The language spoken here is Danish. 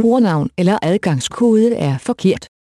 Brugernavn eller adgangskode er forkert.